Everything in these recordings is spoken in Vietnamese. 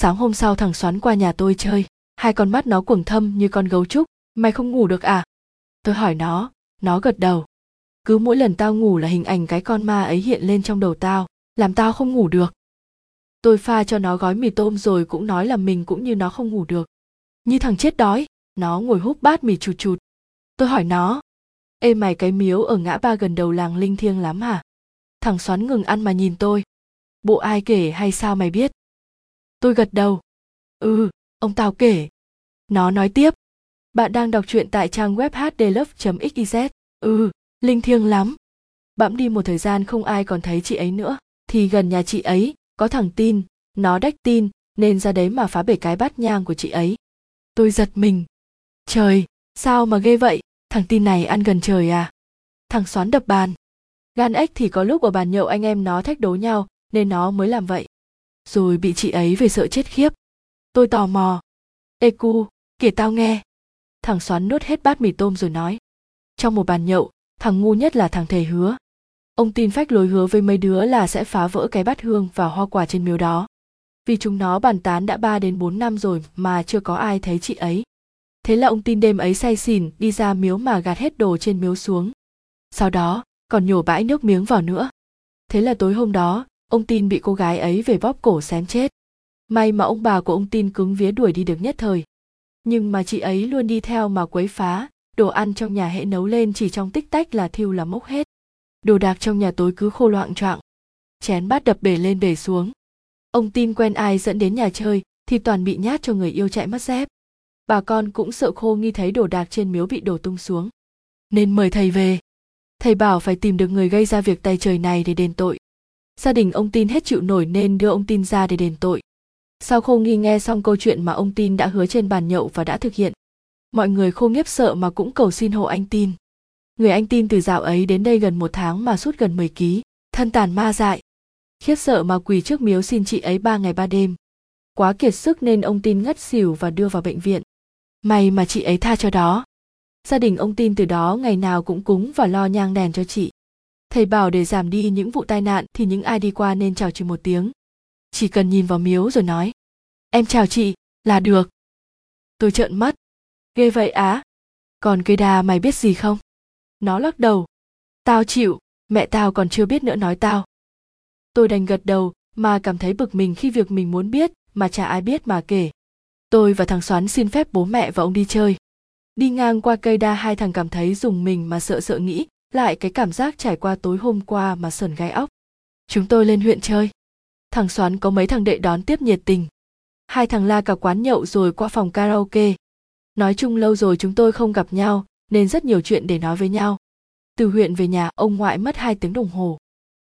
sáng hôm sau thằng xoắn qua nhà tôi chơi. Hai con mắt nó cuồng thâm như con gấu trúc. Mày không ngủ được à? Tôi hỏi nó. Nó gật đầu. Cứ mỗi lần tao ngủ là hình ảnh cái con ma ấy hiện lên trong đầu tao. Làm tao không ngủ được. Tôi pha cho nó gói mì tôm rồi cũng nói là mình cũng như nó không ngủ được. Như thằng chết đói. Nó ngồi húp bát mì chụt chụt. Tôi hỏi nó. Ê mày cái miếu ở ngã ba gần đầu làng linh thiêng lắm hả? Thằng xoắn ngừng ăn mà nhìn tôi. Bộ ai kể hay sao mày biết? Tôi gật đầu. Ừ ông tào kể. Nó nói tiếp. Bạn đang đọc truyện tại trang web hdlove xyz ừ linh thiêng lắm. Bẵm đi một thời gian không ai còn thấy chị ấy nữa. Thì gần nhà chị ấy, có thằng tin. Nó đách tin, nên ra đấy mà phá bể cái bát nhang của chị ấy. Tôi giật mình. Trời, sao mà ghê vậy? Thằng tin này ăn gần trời à? Thằng xoắn đập bàn. Gan ếch thì có lúc ở bàn nhậu anh em nó thách đố nhau, nên nó mới làm vậy rồi bị chị ấy về sợ chết khiếp tôi tò mò ê cu kể tao nghe thằng xoắn nuốt hết bát mì tôm rồi nói trong một bàn nhậu thằng ngu nhất là thằng thầy hứa ông tin phách lối hứa với mấy đứa là sẽ phá vỡ cái bát hương và hoa quả trên miếu đó vì chúng nó bàn tán đã 3 đến 4 năm rồi mà chưa có ai thấy chị ấy. Thế là ông tin đêm ấy say xỉn đi ra miếu mà gạt hết đồ trên miếu xuống. Sau đó, còn nhổ bãi nước miếng vào nữa. Thế là tối hôm đó, ông tin bị cô gái ấy về bóp cổ xém chết. May mà ông bà của ông tin cứng vía đuổi đi được nhất thời. Nhưng mà chị ấy luôn đi theo mà quấy phá, đồ ăn trong nhà hệ nấu lên chỉ trong tích tách là thiêu là mốc hết. Đồ đạc trong nhà tối cứ khô loạn choạng. Chén bát đập bể lên bể xuống. Ông tin quen ai dẫn đến nhà chơi thì toàn bị nhát cho người yêu chạy mất dép. Bà con cũng sợ khô nghi thấy đồ đạc trên miếu bị đổ tung xuống. Nên mời thầy về. Thầy bảo phải tìm được người gây ra việc tay trời này để đền tội. Gia đình ông tin hết chịu nổi nên đưa ông tin ra để đền tội. Sau khô nghi nghe xong câu chuyện mà ông tin đã hứa trên bàn nhậu và đã thực hiện. Mọi người khô nghiếp sợ mà cũng cầu xin hộ anh tin. Người anh tin từ dạo ấy đến đây gần một tháng mà sút gần 10 ký, thân tàn ma dại, khiếp sợ mà quỳ trước miếu xin chị ấy ba ngày ba đêm quá kiệt sức nên ông tin ngất xỉu và đưa vào bệnh viện may mà chị ấy tha cho đó gia đình ông tin từ đó ngày nào cũng cúng và lo nhang đèn cho chị thầy bảo để giảm đi những vụ tai nạn thì những ai đi qua nên chào chị một tiếng. Chỉ cần nhìn vào miếu rồi nói, em chào chị, là được. Tôi trợn mắt. Ghê vậy á? Còn cây đa mày biết gì không? Nó lắc đầu. Tao chịu, mẹ tao còn chưa biết nữa nói tao. Tôi đành gật đầu, mà cảm thấy bực mình khi việc mình muốn biết, mà chả ai biết mà kể. Tôi và thằng xoắn xin phép bố mẹ và ông đi chơi. Đi ngang qua cây đa hai thằng cảm thấy dùng mình mà sợ sợ nghĩ lại cái cảm giác trải qua tối hôm qua mà sờn gai óc chúng tôi lên huyện chơi thằng xoán có mấy thằng đệ đón tiếp nhiệt tình hai thằng la cả quán nhậu rồi qua phòng karaoke nói chung lâu rồi chúng tôi không gặp nhau nên rất nhiều chuyện để nói với nhau từ huyện về nhà ông ngoại mất hai tiếng đồng hồ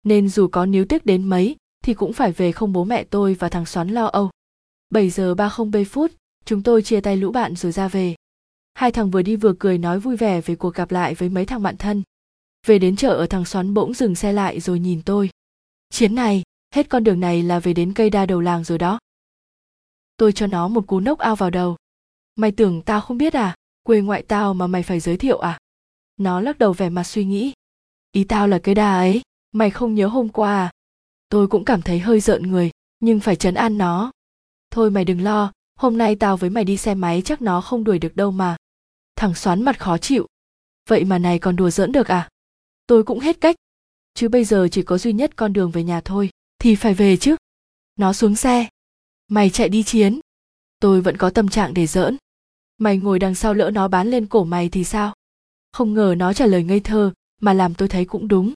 nên dù có níu tiếc đến mấy thì cũng phải về không bố mẹ tôi và thằng xoắn lo âu. 7 giờ 30 phút, chúng tôi chia tay lũ bạn rồi ra về. Hai thằng vừa đi vừa cười nói vui vẻ về cuộc gặp lại với mấy thằng bạn thân. Về đến chợ ở thằng xoắn bỗng dừng xe lại rồi nhìn tôi. Chiến này, hết con đường này là về đến cây đa đầu làng rồi đó. Tôi cho nó một cú nốc ao vào đầu. Mày tưởng tao không biết à, quê ngoại tao mà mày phải giới thiệu à? Nó lắc đầu vẻ mặt suy nghĩ. Ý tao là cây đa ấy mày không nhớ hôm qua à tôi cũng cảm thấy hơi rợn người nhưng phải chấn an nó thôi mày đừng lo hôm nay tao với mày đi xe máy chắc nó không đuổi được đâu mà thằng xoắn mặt khó chịu vậy mà này còn đùa giỡn được à tôi cũng hết cách. Chứ bây giờ chỉ có duy nhất con đường về nhà thôi, thì phải về chứ. Nó xuống xe. Mày chạy đi chiến. Tôi vẫn có tâm trạng để giỡn. Mày ngồi đằng sau lỡ nó bán lên cổ mày thì sao? Không ngờ nó trả lời ngây thơ, mà làm tôi thấy cũng đúng.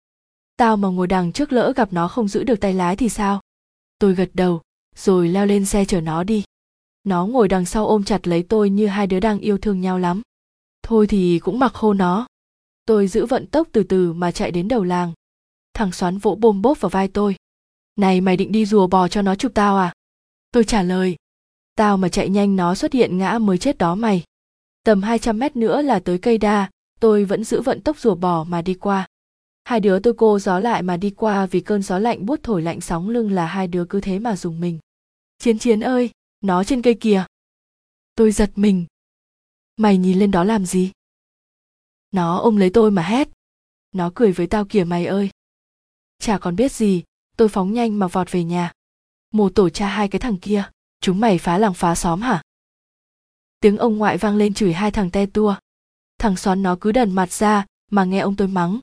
Tao mà ngồi đằng trước lỡ gặp nó không giữ được tay lái thì sao? Tôi gật đầu, rồi leo lên xe chở nó đi. Nó ngồi đằng sau ôm chặt lấy tôi như hai đứa đang yêu thương nhau lắm. Thôi thì cũng mặc khô nó tôi giữ vận tốc từ từ mà chạy đến đầu làng. Thằng xoắn vỗ bôm bốp vào vai tôi. Này, mày định đi rùa bò cho nó chụp tao à? Tôi trả lời. Tao mà chạy nhanh nó xuất hiện ngã mới chết đó mày. Tầm 200 mét nữa là tới cây đa, tôi vẫn giữ vận tốc rùa bò mà đi qua. Hai đứa tôi cô gió lại mà đi qua vì cơn gió lạnh buốt thổi lạnh sóng lưng là hai đứa cứ thế mà dùng mình. Chiến chiến ơi, nó trên cây kìa. Tôi giật mình. Mày nhìn lên đó làm gì? Nó ôm lấy tôi mà hét. Nó cười với tao kìa mày ơi. Chả còn biết gì, tôi phóng nhanh mà vọt về nhà. Mồ tổ cha hai cái thằng kia, chúng mày phá làng phá xóm hả? Tiếng ông ngoại vang lên chửi hai thằng te tua. Thằng xoắn nó cứ đần mặt ra mà nghe ông tôi mắng.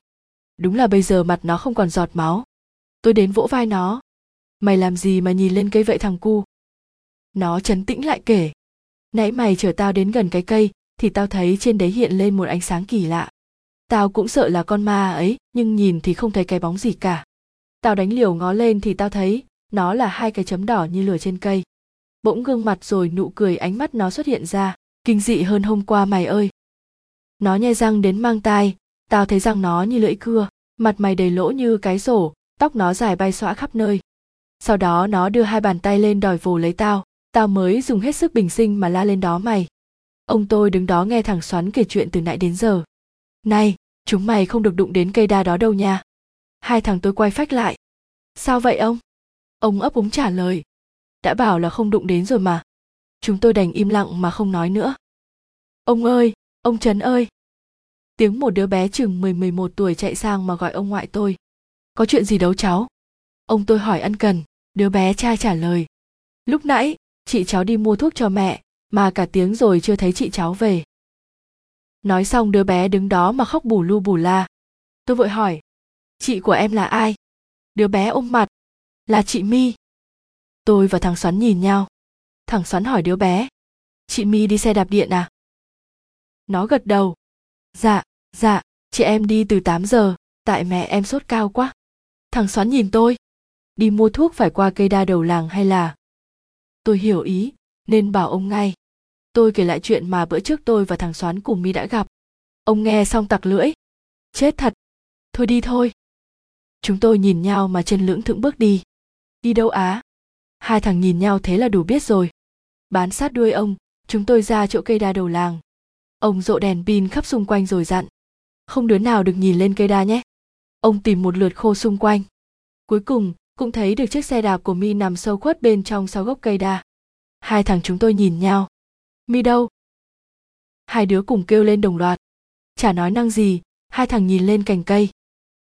Đúng là bây giờ mặt nó không còn giọt máu. Tôi đến vỗ vai nó. Mày làm gì mà nhìn lên cây vậy thằng cu? Nó chấn tĩnh lại kể. Nãy mày chở tao đến gần cái cây thì tao thấy trên đấy hiện lên một ánh sáng kỳ lạ. Tao cũng sợ là con ma ấy, nhưng nhìn thì không thấy cái bóng gì cả. Tao đánh liều ngó lên thì tao thấy, nó là hai cái chấm đỏ như lửa trên cây. Bỗng gương mặt rồi nụ cười ánh mắt nó xuất hiện ra, kinh dị hơn hôm qua mày ơi. Nó nhai răng đến mang tai, tao thấy răng nó như lưỡi cưa, mặt mày đầy lỗ như cái rổ, tóc nó dài bay xõa khắp nơi. Sau đó nó đưa hai bàn tay lên đòi vồ lấy tao tao mới dùng hết sức bình sinh mà la lên đó mày ông tôi đứng đó nghe thằng xoắn kể chuyện từ nãy đến giờ. Này, chúng mày không được đụng đến cây đa đó đâu nha. Hai thằng tôi quay phách lại. Sao vậy ông? Ông ấp úng trả lời. Đã bảo là không đụng đến rồi mà. Chúng tôi đành im lặng mà không nói nữa. Ông ơi, ông trấn ơi. Tiếng một đứa bé chừng 10 11 tuổi chạy sang mà gọi ông ngoại tôi. Có chuyện gì đâu cháu? Ông tôi hỏi ân cần. Đứa bé trai trả lời. Lúc nãy, chị cháu đi mua thuốc cho mẹ mà cả tiếng rồi chưa thấy chị cháu về. Nói xong đứa bé đứng đó mà khóc bù lu bù la. Tôi vội hỏi, chị của em là ai? Đứa bé ôm mặt, là chị mi tôi và thằng xoắn nhìn nhau. Thằng xoắn hỏi đứa bé, chị mi đi xe đạp điện à? Nó gật đầu dạ dạ chị em đi từ 8 giờ, tại mẹ em sốt cao quá. Thằng xoắn nhìn tôi, đi mua thuốc phải qua cây đa đầu làng hay là? Tôi hiểu ý nên bảo ông ngay. Tôi kể lại chuyện mà bữa trước tôi và thằng xoán cùng mi đã gặp. Ông nghe xong tặc lưỡi. Chết thật. Thôi đi thôi. Chúng tôi nhìn nhau mà chân lưỡng thững bước đi. Đi đâu á? Hai thằng nhìn nhau thế là đủ biết rồi. Bán sát đuôi ông, chúng tôi ra chỗ cây đa đầu làng. Ông rộ đèn pin khắp xung quanh rồi dặn. Không đứa nào được nhìn lên cây đa nhé. Ông tìm một lượt khô xung quanh. Cuối cùng, cũng thấy được chiếc xe đạp của mi nằm sâu khuất bên trong sau gốc cây đa hai thằng chúng tôi nhìn nhau. Mi đâu? Hai đứa cùng kêu lên đồng loạt. Chả nói năng gì, hai thằng nhìn lên cành cây.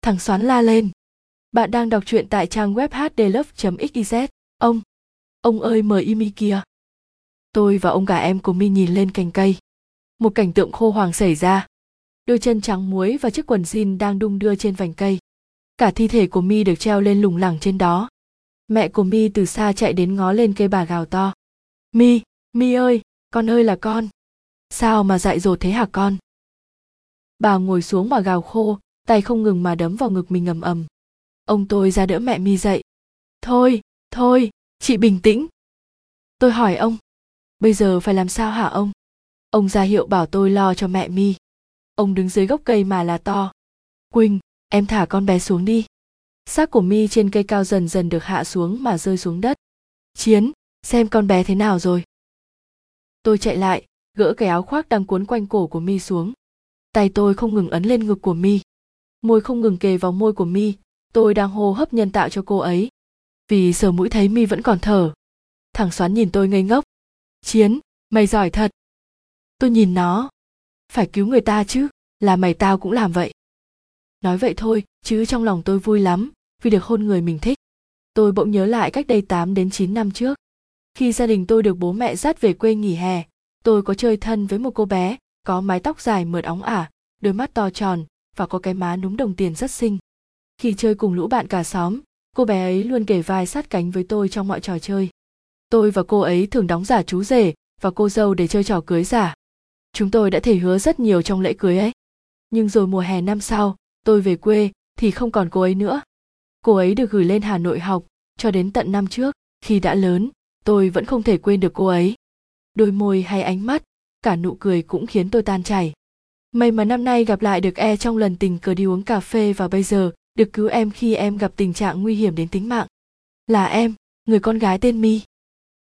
Thằng xoắn la lên. Bạn đang đọc truyện tại trang web hdlove xyz. Ông ông ơi mời imi kia. tôi và ông cả em của mi nhìn lên cành cây. Một cảnh tượng khô hoàng xảy ra. Đôi chân trắng muối và chiếc quần jean đang đung đưa trên vành cây. Cả thi thể của mi được treo lên lủng lẳng trên đó. Mẹ của mi từ xa chạy đến ngó lên cây bà gào to mi mi ơi, con ơi là con. Sao mà dại dột thế hả con? Bà ngồi xuống mà gào khô, tay không ngừng mà đấm vào ngực mình ầm ầm. Ông tôi ra đỡ mẹ mi dậy. Thôi thôi, chị bình tĩnh. Tôi hỏi ông. Bây giờ phải làm sao hả ông? Ông ra hiệu bảo tôi lo cho mẹ mi. Ông đứng dưới gốc cây mà là to. Quỳnh, em thả con bé xuống đi. Xác của mi trên cây cao dần dần được hạ xuống mà rơi xuống đất. Chiến xem con bé thế nào rồi. Tôi chạy lại, gỡ cái áo khoác đang cuốn quanh cổ của mi xuống. Tay tôi không ngừng ấn lên ngực của mi. Môi không ngừng kề vào môi của mi, tôi đang hô hấp nhân tạo cho cô ấy. Vì sờ mũi thấy mi vẫn còn thở. Thằng xoắn nhìn tôi ngây ngốc. Chiến, mày giỏi thật. Tôi nhìn nó. Phải cứu người ta chứ, là mày tao cũng làm vậy. Nói vậy thôi, chứ trong lòng tôi vui lắm, vì được hôn người mình thích. Tôi bỗng nhớ lại cách đây 8 đến 9 năm trước khi gia đình tôi được bố mẹ dắt về quê nghỉ hè, tôi có chơi thân với một cô bé, có mái tóc dài mượt óng ả, đôi mắt to tròn và có cái má núm đồng tiền rất xinh. Khi chơi cùng lũ bạn cả xóm, cô bé ấy luôn kể vai sát cánh với tôi trong mọi trò chơi. Tôi và cô ấy thường đóng giả chú rể và cô dâu để chơi trò cưới giả. Chúng tôi đã thể hứa rất nhiều trong lễ cưới ấy. Nhưng rồi mùa hè năm sau, tôi về quê thì không còn cô ấy nữa. Cô ấy được gửi lên hà nội học cho đến tận năm trước, khi đã lớn tôi vẫn không thể quên được cô ấy. Đôi môi hay ánh mắt, cả nụ cười cũng khiến tôi tan chảy. May mà năm nay gặp lại được e trong lần tình cờ đi uống cà phê và bây giờ, được cứu em khi em gặp tình trạng nguy hiểm đến tính mạng. Là em, người con gái tên mi